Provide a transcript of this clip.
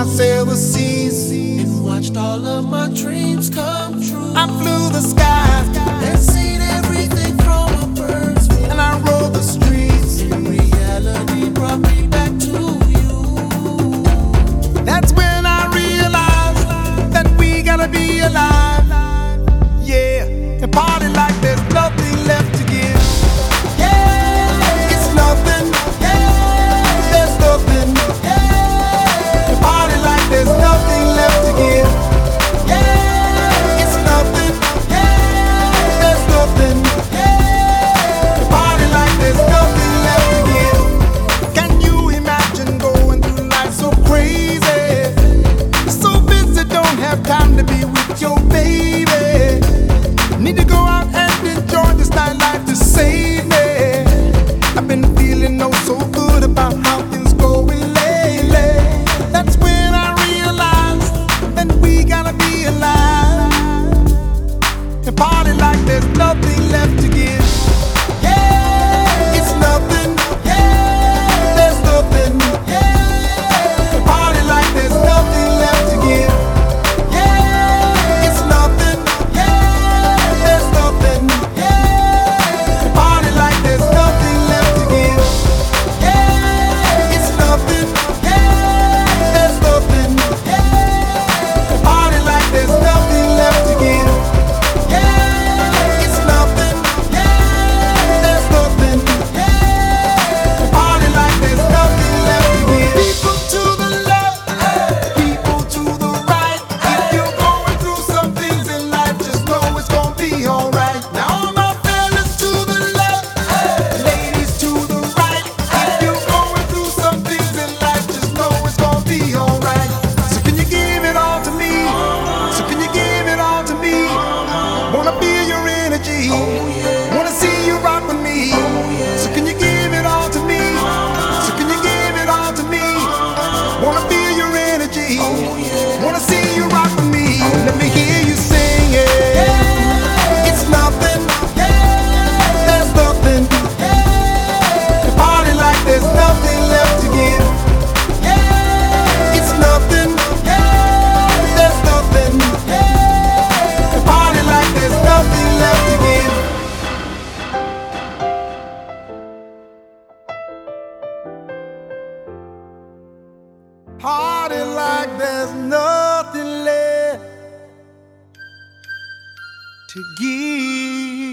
I sailed the seas and watched all of my dreams come true. I flew the sky and seen everything from a bird's view. And I rode the streets and reality brought me back to you. That's when I realized that we gotta be alive. there's nothing left to give. party like there's nothing left to give.